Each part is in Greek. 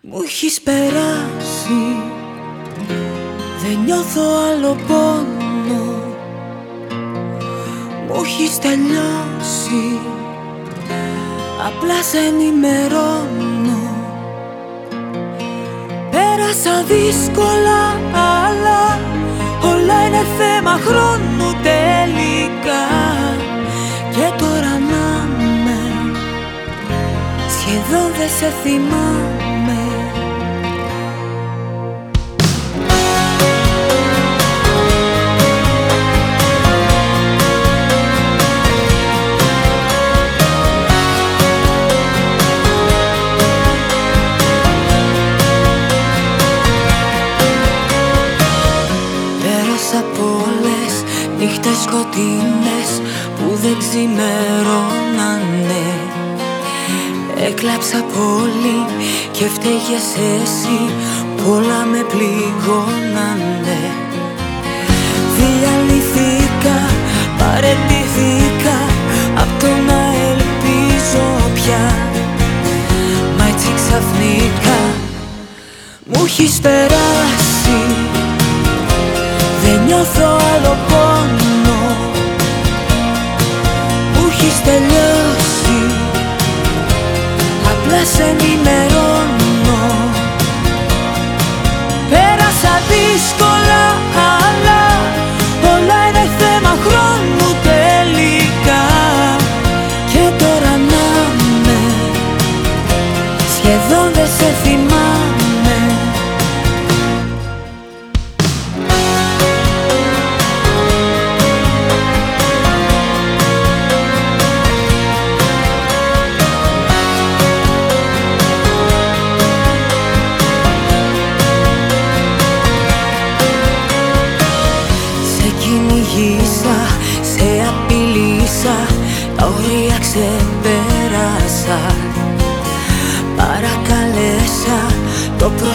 Μου έχεις περάσει. Δεν νιώθω άλλο πόνο. Μου έχεις τελειώσει. Απλά σε ενημερώνω. Πέρασα δύσκολα αλλά Όλα είναι θέμα χρόνου τελικά. Και τώρα να με Σχεδόν δεν σε θυμάμαι σκοτεινές που δεν ξημερώνανε. Έκλαψα πολύ και φταίγες εσύ Πολλά με πληγώνανε. Διαλυθήκα, παρετηθήκα Απ' το να ελπίζω πια. Μα έτσι ξαφνικά Μου έχεις περάσει. Δεν νιώθω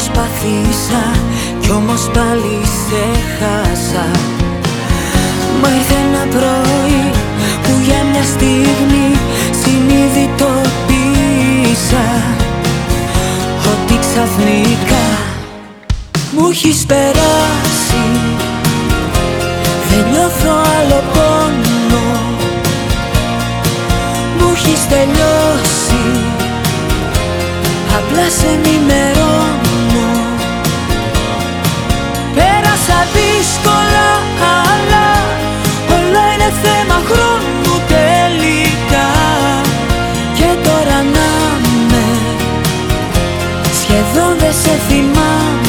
προσπαθήσα Κι όμως πάλι σε χάσα. Μα ήρθε ένα πρωί που για μια στιγμή συνειδητοποίησα Ότι ξαφνικά μου έχεις περάσει. Δεν νιώθω άλλο πόνο. Μου έχεις τελειώσει. Απλά σε ενημερώνω δεν σε θυμάμαι